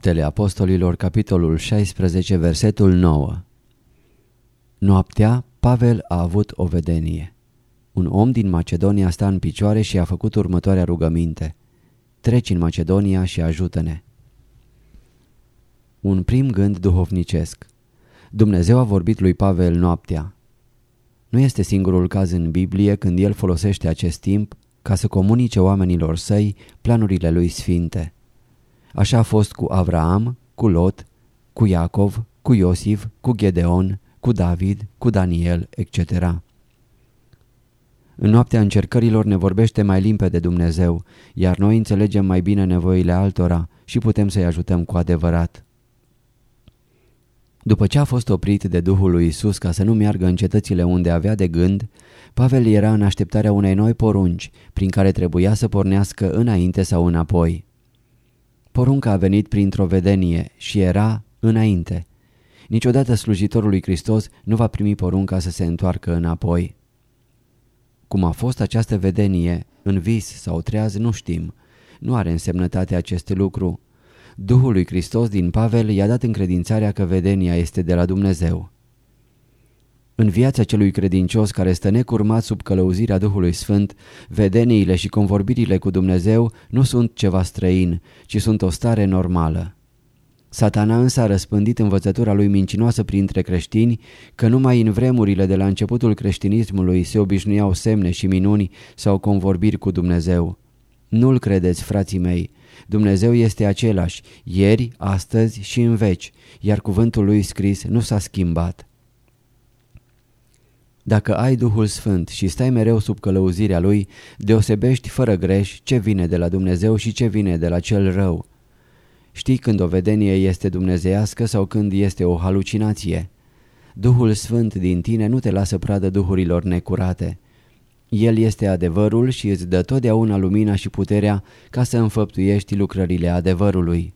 Faptele Apostolilor, capitolul 16, versetul 9 Noaptea, Pavel a avut o vedenie. Un om din Macedonia sta în picioare și a făcut următoarea rugăminte. Treci în Macedonia și ajută-ne. Un prim gând duhovnicesc. Dumnezeu a vorbit lui Pavel noaptea. Nu este singurul caz în Biblie când el folosește acest timp ca să comunice oamenilor săi planurile lui sfinte. Așa a fost cu Avraam, cu Lot, cu Iacov, cu Iosif, cu Gedeon, cu David, cu Daniel, etc. În noaptea încercărilor ne vorbește mai limpede Dumnezeu, iar noi înțelegem mai bine nevoile altora și putem să-i ajutăm cu adevărat. După ce a fost oprit de Duhul lui Isus ca să nu meargă în cetățile unde avea de gând, Pavel era în așteptarea unei noi porunci, prin care trebuia să pornească înainte sau înapoi. Porunca a venit printr-o vedenie și era înainte. Niciodată slujitorul lui Hristos nu va primi porunca să se întoarcă înapoi. Cum a fost această vedenie, în vis sau treaz, nu știm. Nu are însemnătate acest lucru. Duhul lui Hristos din Pavel i-a dat încredințarea că vedenia este de la Dumnezeu. În viața celui credincios care stă necurmat sub călăuzirea Duhului Sfânt, vedeniile și convorbirile cu Dumnezeu nu sunt ceva străin, ci sunt o stare normală. Satana însă a răspândit învățătura lui mincinoasă printre creștini că numai în vremurile de la începutul creștinismului se obișnuiau semne și minuni sau convorbiri cu Dumnezeu. Nu-l credeți, frații mei, Dumnezeu este același, ieri, astăzi și în veci, iar cuvântul lui scris nu s-a schimbat. Dacă ai Duhul Sfânt și stai mereu sub călăuzirea Lui, deosebești fără greș ce vine de la Dumnezeu și ce vine de la cel rău. Știi când o vedenie este dumnezeiască sau când este o halucinație. Duhul Sfânt din tine nu te lasă pradă duhurilor necurate. El este adevărul și îți dă totdeauna lumina și puterea ca să înfăptuiești lucrările adevărului.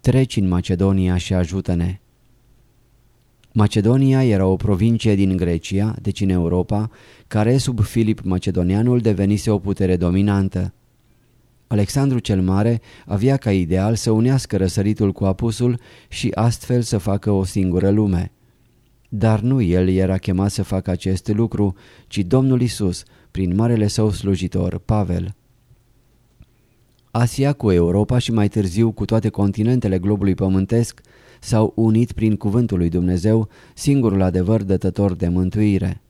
Treci în Macedonia și ajută-ne. Macedonia era o provincie din Grecia, deci în Europa, care sub Filip Macedonianul devenise o putere dominantă. Alexandru cel Mare avea ca ideal să unească răsăritul cu apusul și astfel să facă o singură lume. Dar nu el era chemat să facă acest lucru, ci Domnul Isus, prin marele său slujitor, Pavel. Asia cu Europa și mai târziu cu toate continentele globului pământesc s-au unit prin cuvântul lui Dumnezeu, singurul adevăr dătător de mântuire.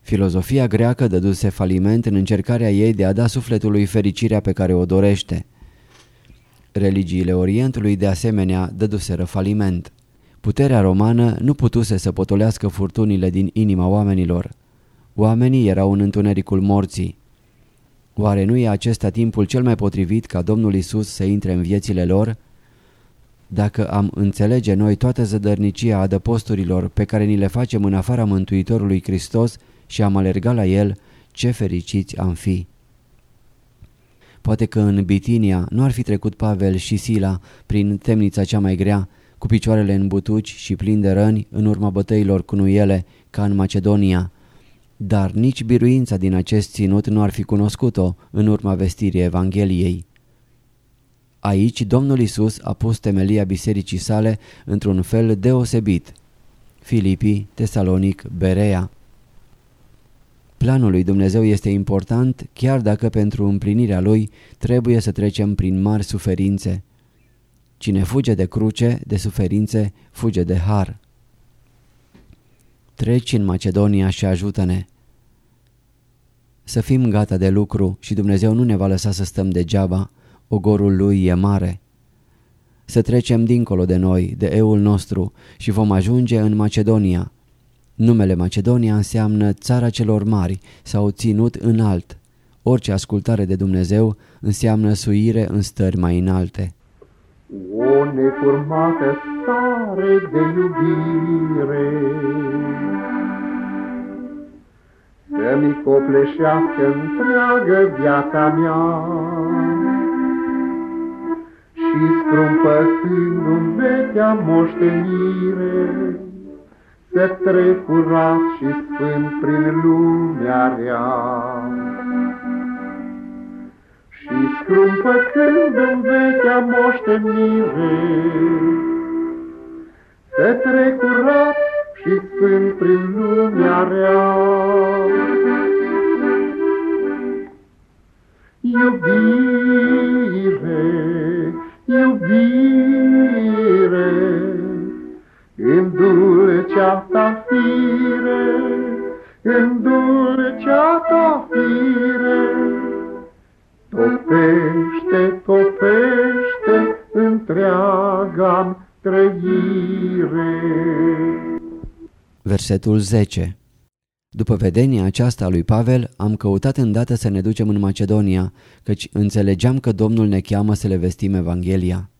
Filozofia greacă dăduse faliment în încercarea ei de a da sufletului fericirea pe care o dorește. Religiile Orientului de asemenea dăduseră faliment. Puterea romană nu putuse să potolească furtunile din inima oamenilor. Oamenii erau în întunericul morții. Oare nu e acesta timpul cel mai potrivit ca Domnul Isus să intre în viețile lor? Dacă am înțelege noi toată zădărnicia adăposturilor pe care ni le facem în afara Mântuitorului Hristos și am alergat la El, ce fericiți am fi! Poate că în Bitinia nu ar fi trecut Pavel și Sila prin temnița cea mai grea, cu picioarele în butuci și plin de răni în urma bătăilor cu nuiele, ca în Macedonia. Dar nici biruința din acest ținut nu ar fi cunoscut-o în urma vestirii Evangheliei. Aici Domnul Isus a pus temelia bisericii sale într-un fel deosebit. Filipii, Tesalonic, Berea. Planul lui Dumnezeu este important chiar dacă pentru împlinirea lui trebuie să trecem prin mari suferințe. Cine fuge de cruce, de suferințe, fuge de har. Treci în Macedonia și ajută-ne. Să fim gata de lucru și Dumnezeu nu ne va lăsa să stăm degeaba, ogorul lui e mare. Să trecem dincolo de noi, de eul nostru și vom ajunge în Macedonia. Numele Macedonia înseamnă țara celor mari sau ținut înalt. Orice ascultare de Dumnezeu înseamnă suire în stări mai înalte. O necurmată stare de iubire Să-mi copleșească întreagă viața mea Și scrumpătându-mi vechea moștenire Să trec curat și sfânt prin lumea rea și scrumpătând în vechea moștenire, Să trec curat și sfânt prin lumea rea. Iubire, iubire, în dulcea ta fire, în dulcea ta fire, Topește, topește întreaga trăire. Versetul 10 După vedenia aceasta a lui Pavel, am căutat îndată să ne ducem în Macedonia, căci înțelegeam că Domnul ne cheamă să le vestim Evanghelia.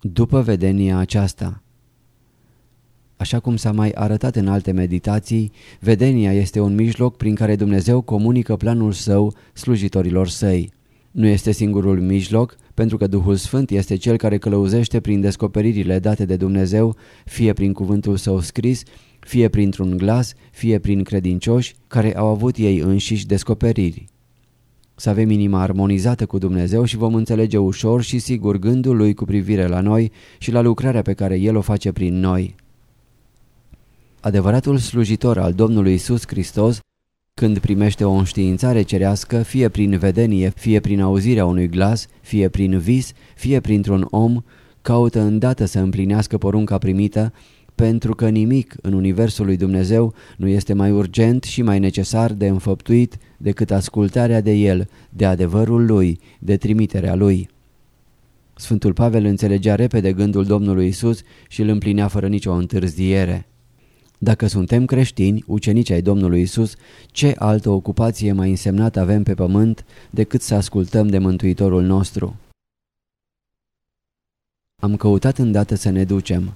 După vedenia aceasta Așa cum s-a mai arătat în alte meditații, vedenia este un mijloc prin care Dumnezeu comunică planul său slujitorilor săi. Nu este singurul mijloc, pentru că Duhul Sfânt este cel care călăuzește prin descoperirile date de Dumnezeu, fie prin cuvântul său scris, fie printr-un glas, fie prin credincioși care au avut ei înșiși descoperiri. Să avem inima armonizată cu Dumnezeu și vom înțelege ușor și sigur gândul Lui cu privire la noi și la lucrarea pe care El o face prin noi. Adevăratul slujitor al Domnului Isus Hristos, când primește o înștiințare cerească, fie prin vedenie, fie prin auzirea unui glas, fie prin vis, fie printr-un om, caută îndată să împlinească porunca primită, pentru că nimic în Universul lui Dumnezeu nu este mai urgent și mai necesar de înfăptuit decât ascultarea de El, de adevărul Lui, de trimiterea Lui. Sfântul Pavel înțelegea repede gândul Domnului Isus și îl împlinea fără nicio întârziere. Dacă suntem creștini, ucenici ai Domnului Isus, ce altă ocupație mai însemnată avem pe pământ decât să ascultăm de Mântuitorul nostru? Am căutat îndată să ne ducem.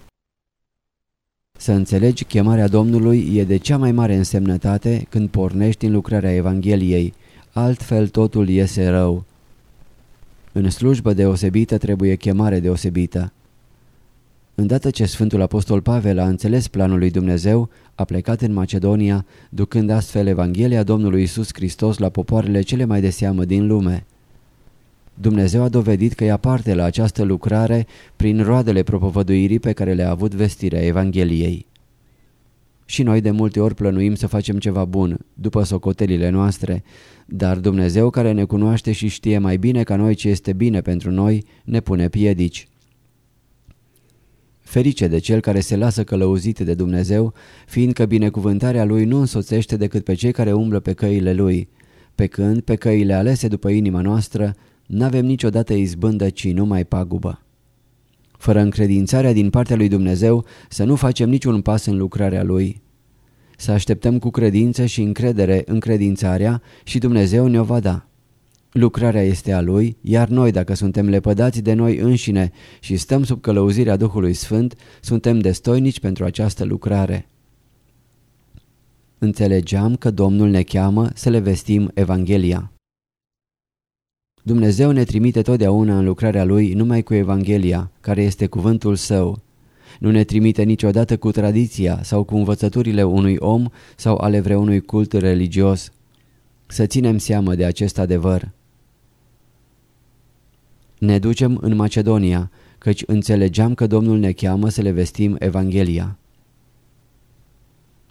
Să înțelegi chemarea Domnului e de cea mai mare însemnătate când pornești în lucrarea Evangheliei, altfel totul iese rău. În slujbă deosebită trebuie chemare deosebită. Îndată ce Sfântul Apostol Pavel a înțeles planul lui Dumnezeu, a plecat în Macedonia, ducând astfel Evanghelia Domnului Isus Hristos la popoarele cele mai de seamă din lume. Dumnezeu a dovedit că ia parte la această lucrare prin roadele propovăduirii pe care le-a avut vestirea Evangheliei. Și noi de multe ori plănuim să facem ceva bun, după socotelile noastre, dar Dumnezeu care ne cunoaște și știe mai bine ca noi ce este bine pentru noi, ne pune piedici. Ferice de cel care se lasă călăuzit de Dumnezeu, fiindcă binecuvântarea lui nu însoțește decât pe cei care umblă pe căile lui, pe când, pe căile alese după inima noastră, n-avem niciodată izbândă, ci numai pagubă. Fără încredințarea din partea lui Dumnezeu să nu facem niciun pas în lucrarea lui. Să așteptăm cu credință și încredere încredințarea și Dumnezeu ne-o va da. Lucrarea este a Lui, iar noi, dacă suntem lepădați de noi înșine și stăm sub călăuzirea Duhului Sfânt, suntem destoinici pentru această lucrare. Înțelegeam că Domnul ne cheamă să le vestim Evanghelia. Dumnezeu ne trimite totdeauna în lucrarea Lui numai cu Evanghelia, care este cuvântul Său. Nu ne trimite niciodată cu tradiția sau cu învățăturile unui om sau ale vreunui cult religios. Să ținem seamă de acest adevăr. Ne ducem în Macedonia, căci înțelegeam că Domnul ne cheamă să le vestim Evanghelia.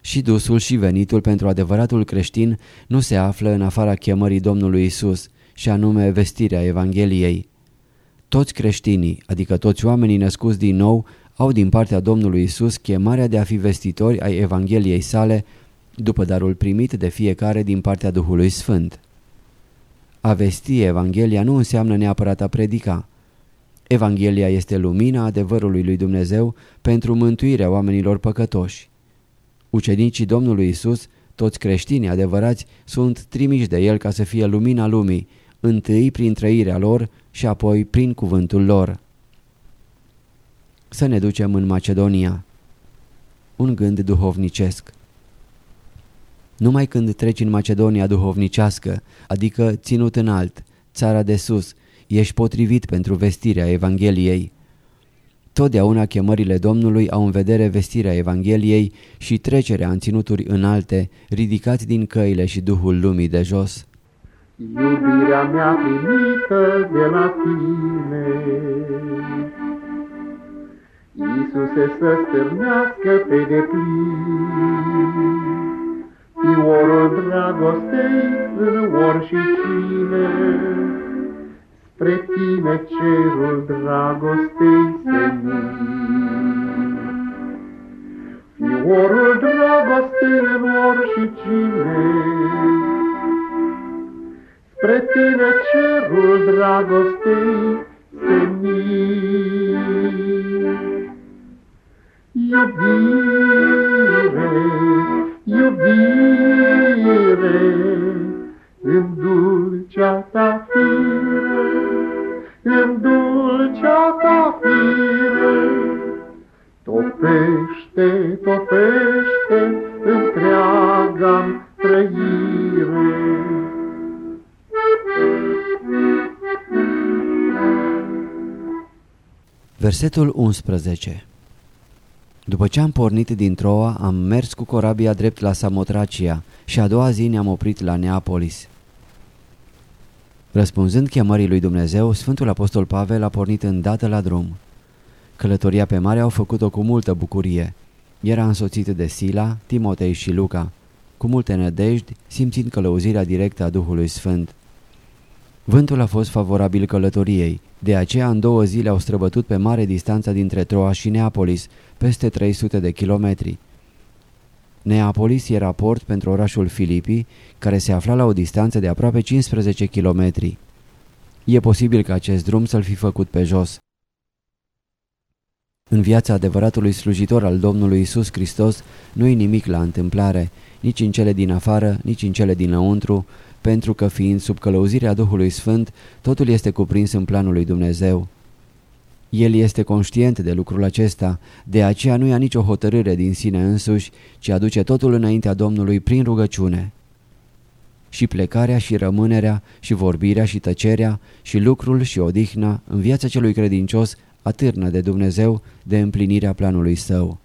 Și dusul și venitul pentru adevăratul creștin nu se află în afara chemării Domnului Isus, și anume vestirea Evangheliei. Toți creștinii, adică toți oamenii născuți din nou, au din partea Domnului Isus chemarea de a fi vestitori ai Evangheliei sale după darul primit de fiecare din partea Duhului Sfânt. A vesti Evanghelia nu înseamnă neapărat a predica. Evanghelia este lumina adevărului lui Dumnezeu pentru mântuirea oamenilor păcătoși. Ucenicii Domnului Isus, toți creștinii adevărați, sunt trimiși de El ca să fie lumina lumii, întâi prin trăirea lor și apoi prin cuvântul lor. Să ne ducem în Macedonia. Un gând duhovnicesc. Numai când treci în Macedonia duhovnicească, adică ținut înalt, țara de sus, ești potrivit pentru vestirea Evangheliei. Totdeauna chemările Domnului au în vedere vestirea Evangheliei și trecerea în ținuturi înalte, ridicați din căile și duhul lumii de jos. Iubirea mea primită de la tine, Iisuse să stârnească pe deplin, Fiorul dragostei în ori și cine, Spre tine cerul dragostei senin. Fiorul dragostei în ori și cine, Spre tine cerul dragostei senin. Iubire, iubire, în dulcea ta fire, în dulcea ta fire, topește, topește întreaga trăire. Versetul 11 După ce am pornit din Troa, am mers cu corabia drept la Samotracia și a doua zi ne-am oprit la Neapolis. Răspunzând chemării lui Dumnezeu, Sfântul Apostol Pavel a pornit îndată la drum. Călătoria pe mare au făcut-o cu multă bucurie. Era însoțit de Sila, Timotei și Luca, cu multe nădejdi, simțind călăuzirea directă a Duhului Sfânt. Vântul a fost favorabil călătoriei, de aceea în două zile au străbătut pe mare distanța dintre Troa și Neapolis, peste 300 de kilometri. Neapolis era port pentru orașul Filipii, care se afla la o distanță de aproape 15 kilometri. E posibil ca acest drum să-l fi făcut pe jos. În viața adevăratului slujitor al Domnului Isus Hristos nu-i nimic la întâmplare, nici în cele din afară, nici în cele dinăuntru, pentru că fiind sub călăuzirea Duhului Sfânt, totul este cuprins în planul lui Dumnezeu. El este conștient de lucrul acesta, de aceea nu ia nicio hotărâre din sine însuși, ci aduce totul înaintea Domnului prin rugăciune. Și plecarea și rămânerea, și vorbirea și tăcerea, și lucrul și odihna în viața celui credincios atârnă de Dumnezeu de împlinirea planului său.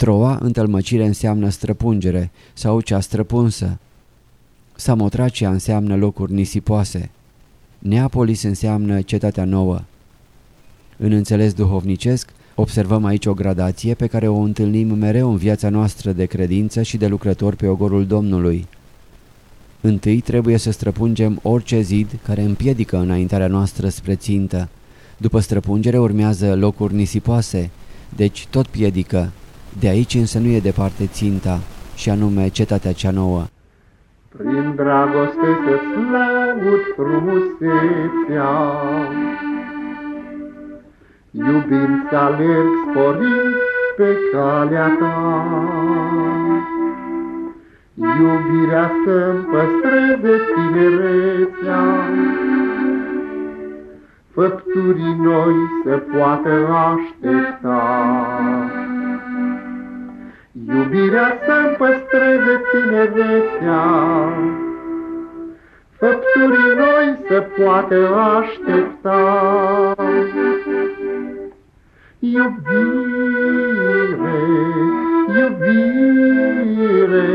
Troa, întâlmăcire, înseamnă străpungere sau cea străpunsă. Samotracia înseamnă locuri nisipoase. Neapolis înseamnă cetatea nouă. În înțeles duhovnicesc, observăm aici o gradație pe care o întâlnim mereu în viața noastră de credință și de lucrător pe ogorul Domnului. Întâi trebuie să străpungem orice zid care împiedică înaintarea noastră spre țintă. După străpungere urmează locuri nisipoase, deci tot piedică. De aici însă nu e departe ținta, și anume cetatea cea nouă. Prin dragoste să-ți laud frumusețea, Iubind să alerg sporind pe calea ta. Iubirea să-mi păstreze tinerețea, Făpturii noi să poată aștepta. Iubirea să-mi păstreze tinerețea, Făpturii noi să poată aștepta. Iubire, iubire,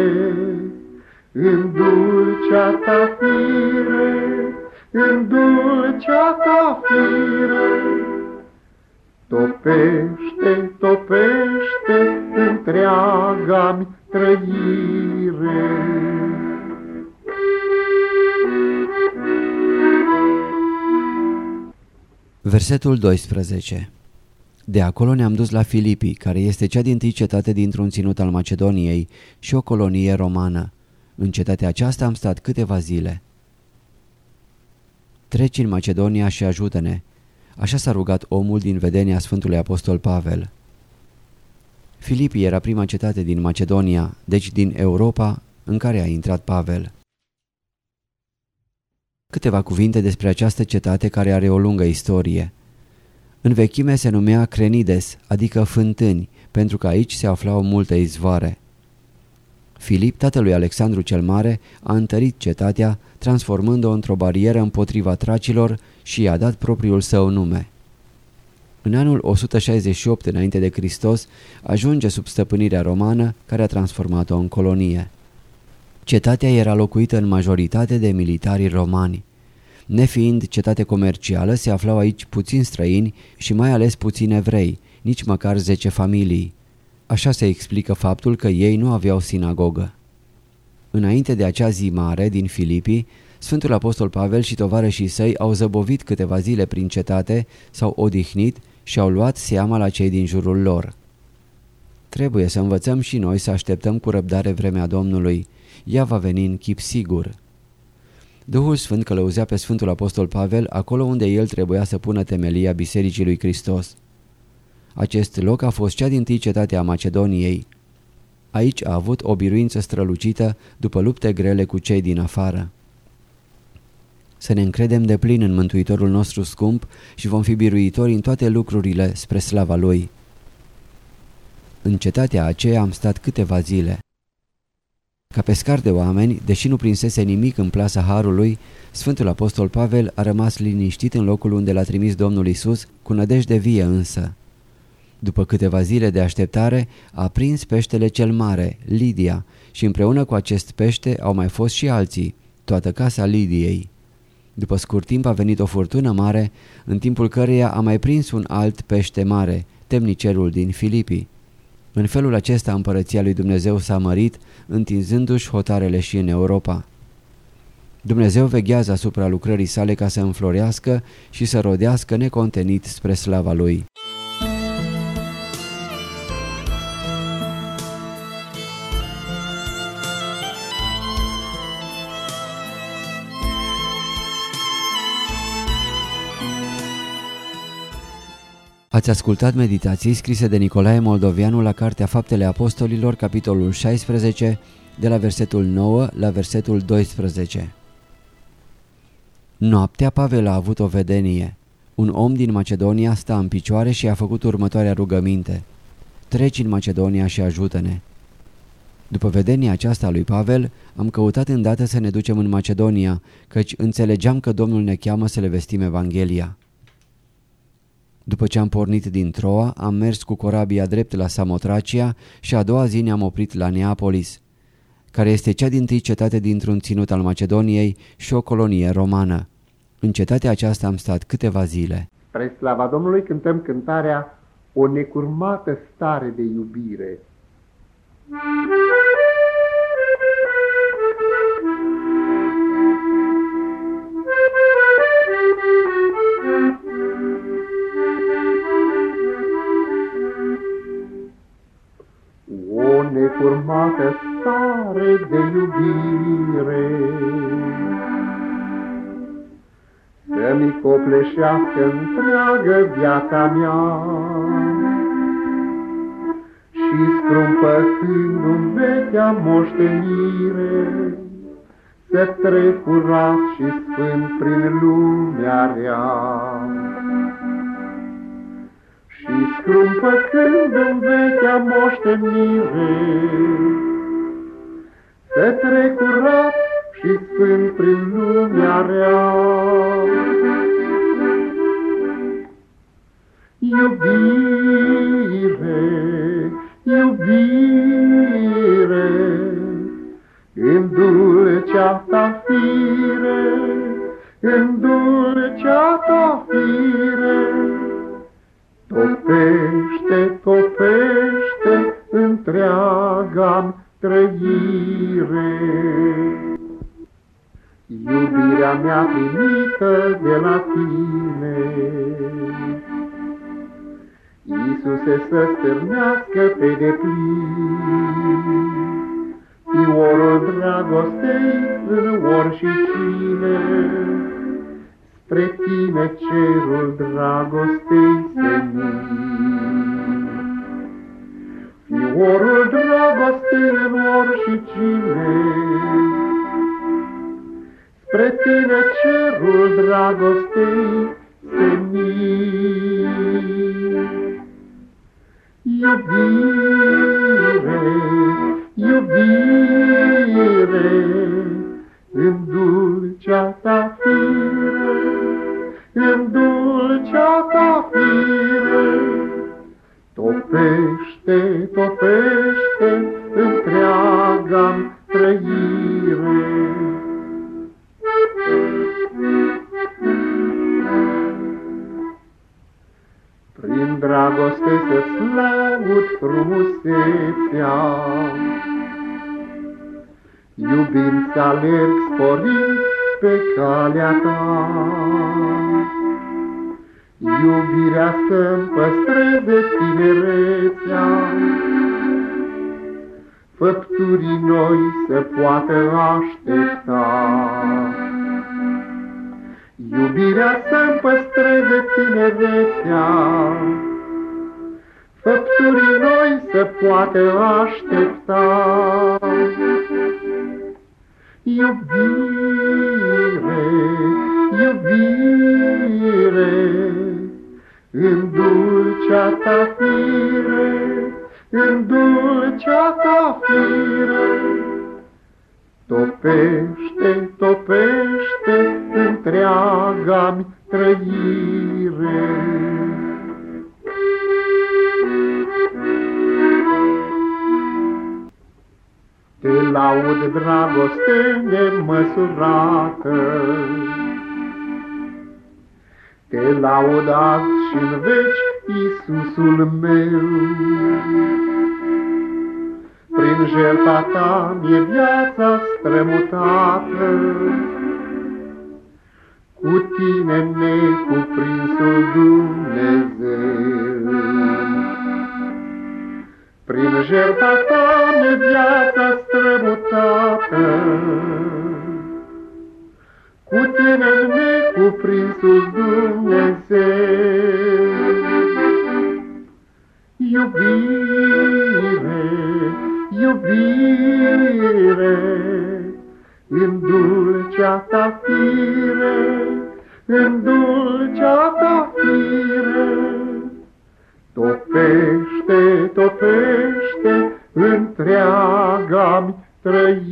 în dulcea ta fire, în dulcea ta fire, topește, topește întreaga-mi trăire. Versetul 12 De acolo ne-am dus la Filipii, care este cea din cetate dintr-un ținut al Macedoniei și o colonie romană. În cetatea aceasta am stat câteva zile. Treci în Macedonia și ajută-ne. Așa s-a rugat omul din vedenia Sfântului Apostol Pavel. Filipii era prima cetate din Macedonia, deci din Europa, în care a intrat Pavel. Câteva cuvinte despre această cetate care are o lungă istorie. În vechime se numea Crenides, adică fântâni, pentru că aici se aflau multe izvoare. Filip, tatălui Alexandru cel Mare, a întărit cetatea, transformând-o într-o barieră împotriva tracilor și i-a dat propriul său nume. În anul 168 înainte de Hristos ajunge sub stăpânirea romană care a transformat-o în colonie. Cetatea era locuită în majoritate de militari romani. Nefiind cetate comercială, se aflau aici puțini străini și mai ales puțini evrei, nici măcar zece familii. Așa se explică faptul că ei nu aveau sinagogă. Înainte de acea zi mare din Filipii, Sfântul Apostol Pavel și tovarășii săi au zăbovit câteva zile prin cetate, s-au odihnit și au luat seama la cei din jurul lor. Trebuie să învățăm și noi să așteptăm cu răbdare vremea Domnului. Ea va veni în chip sigur. Duhul Sfânt călăuzea pe Sfântul Apostol Pavel acolo unde el trebuia să pună temelia Bisericii lui Hristos. Acest loc a fost cea din tâi cetate a Macedoniei. Aici a avut o biruință strălucită după lupte grele cu cei din afară. Să ne încredem de plin în Mântuitorul nostru scump și vom fi biruitori în toate lucrurile spre slava Lui. În cetatea aceea am stat câteva zile. Ca pescar de oameni, deși nu prinsese nimic în plasa Harului, Sfântul Apostol Pavel a rămas liniștit în locul unde l-a trimis Domnul Isus, cu nădejde vie însă. După câteva zile de așteptare, a prins peștele cel mare, Lidia, și împreună cu acest pește au mai fost și alții, toată casa Lidiei. După scurt timp a venit o furtună mare, în timpul căreia a mai prins un alt pește mare, temnicerul din Filipii. În felul acesta împărăția lui Dumnezeu s-a mărit, întinzându-și hotarele și în Europa. Dumnezeu veghează asupra lucrării sale ca să înflorească și să rodească necontenit spre slava Lui. Ați ascultat meditații scrise de Nicolae Moldovianu la Cartea Faptele Apostolilor, capitolul 16, de la versetul 9 la versetul 12. Noaptea Pavel a avut o vedenie. Un om din Macedonia sta în picioare și a făcut următoarea rugăminte. Treci în Macedonia și ajută-ne. După vedenia aceasta lui Pavel, am căutat îndată să ne ducem în Macedonia, căci înțelegeam că Domnul ne cheamă să le vestim Evanghelia. După ce am pornit din Troa, am mers cu corabia drept la Samotracia și a doua zi ne-am oprit la Neapolis, care este cea din tâi cetate dintr-un ținut al Macedoniei și o colonie romană. În cetatea aceasta am stat câteva zile. Spre slava Domnului cântăm cântarea O necurmată stare de iubire. Necurmată stare de iubire. Să-mi copleșească întreagă viața mea și scrumpătându-mi vechea moștenire, să trec curat și sfânt prin lumea rea și scrumpătând în vechea moștenire, să trec curat și sfânt prin lumea rea. Iubire, iubire, în dulcea ta fire, în stârnească pe deplin, Fiorul dragostei în ori și cine, Spre tine cerul dragostei senin. Fiorul dragostei în ori și cine, Spre tine cerul dragostei dragoste să-ți laud frumusețea, Iubind să alerg sporind pe calea ta. Iubirea să-mi păstreze tinerețea, Făpturii noi să poată aștepta. Iubirea să-mi păstreze tinerețea, Făpturii noi să poată aștepta. Iubire, iubire, în dulcea ta fire, în dulcea ta fire, Topește, topește întreaga-mi trăire. Te laud dragoste nemăsurată, Te laud azi și-n veci, Iisusul meu. Prin jertfa ta mi-e viața strămutată, Cu tine necuprinsul Dumnezeu. Jertfa ta mi-e viața strămutată, Cu tine necuprinsul Dumnezeu. Iubire, iubire, în dulcea ta fire, în dulcea ta fire. Topește, topește întreaga-mi trăire.